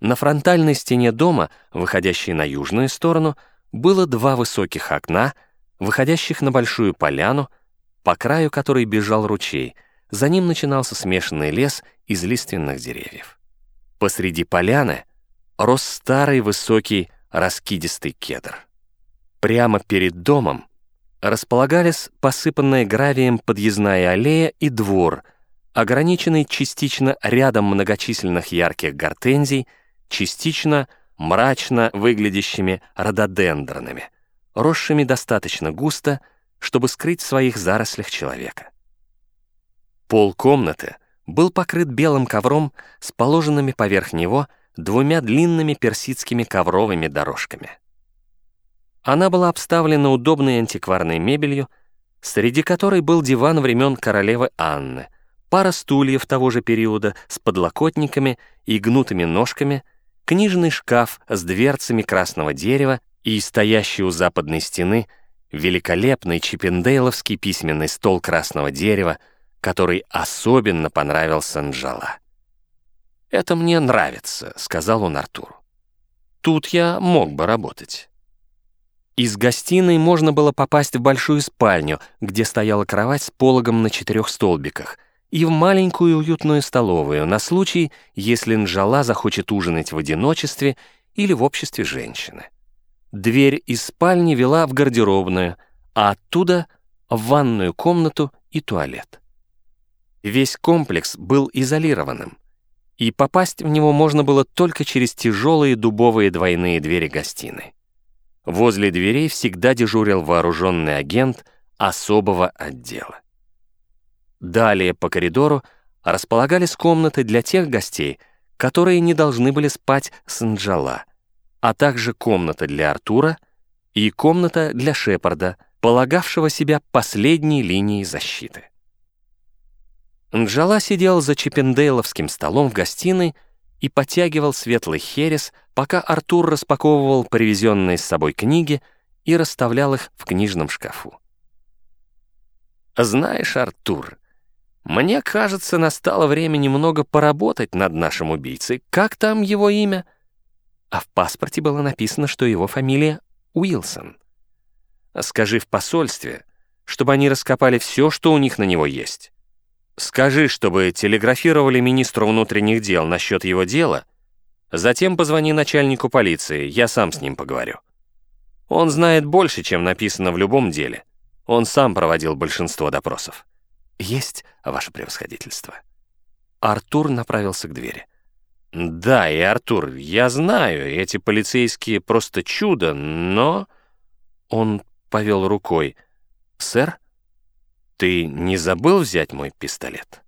На фронтальной стене дома, выходящей на южную сторону, было два высоких окна, выходящих на большую поляну, по краю которой бежал ручей. За ним начинался смешанный лес из лиственных деревьев. Посреди поляны рос старый высокий раскидистый кедр. Прямо перед домом располагались посыпанная гравием подъездная аллея и двор, ограниченный частично рядом многочисленных ярких гортензий, частично мрачно выглядящими рододендронами, росшими достаточно густо, чтобы скрыть в своих зарослях человека. Пол комнаты был покрыт белым ковром с положенными поверх него двумя длинными персидскими ковровыми дорожками. Она была обставлена удобной антикварной мебелью, среди которой был диван времен королевы Анны, пара стульев того же периода с подлокотниками и гнутыми ножками, книжный шкаф с дверцами красного дерева и стоящий у западной стены великолепный чипендейловский письменный стол красного дерева, который особенно понравился Нджала. «Это мне нравится», — сказал он Артуру. «Тут я мог бы работать». Из гостиной можно было попасть в большую спальню, где стояла кровать с пологом на четырех столбиках, и в маленькую уютную столовую на случай, если Нжала захочет ужинать в одиночестве или в обществе женщины. Дверь из спальни вела в гардеробную, а оттуда — в ванную комнату и туалет. Весь комплекс был изолированным, и попасть в него можно было только через тяжелые дубовые двойные двери гостиной. Возле дверей всегда дежурил вооруженный агент особого отдела. Далее по коридору располагались комнаты для тех гостей, которые не должны были спать с Нджала, а также комната для Артура и комната для Шепарда, полагавшего себя последней линией защиты. Нджала сидел за чипендейловским столом в гостиной и потягивал светлый херес, пока Артур распаковывал привезенные с собой книги и расставлял их в книжном шкафу. «Знаешь, Артур, мне кажется, настало время немного поработать над нашим убийцей. Как там его имя?» А в паспорте было написано, что его фамилия Уилсон. «Скажи в посольстве, чтобы они раскопали все, что у них на него есть». Скажи, чтобы телеграфировали министру внутренних дел насчет его дела, затем позвони начальнику полиции, я сам с ним поговорю. Он знает больше, чем написано в любом деле. Он сам проводил большинство допросов. Есть ваше превосходительство. Артур направился к двери. Да, и Артур, я знаю, эти полицейские просто чудо, но... Он повел рукой. Сэр? «Ты не забыл взять мой пистолет?»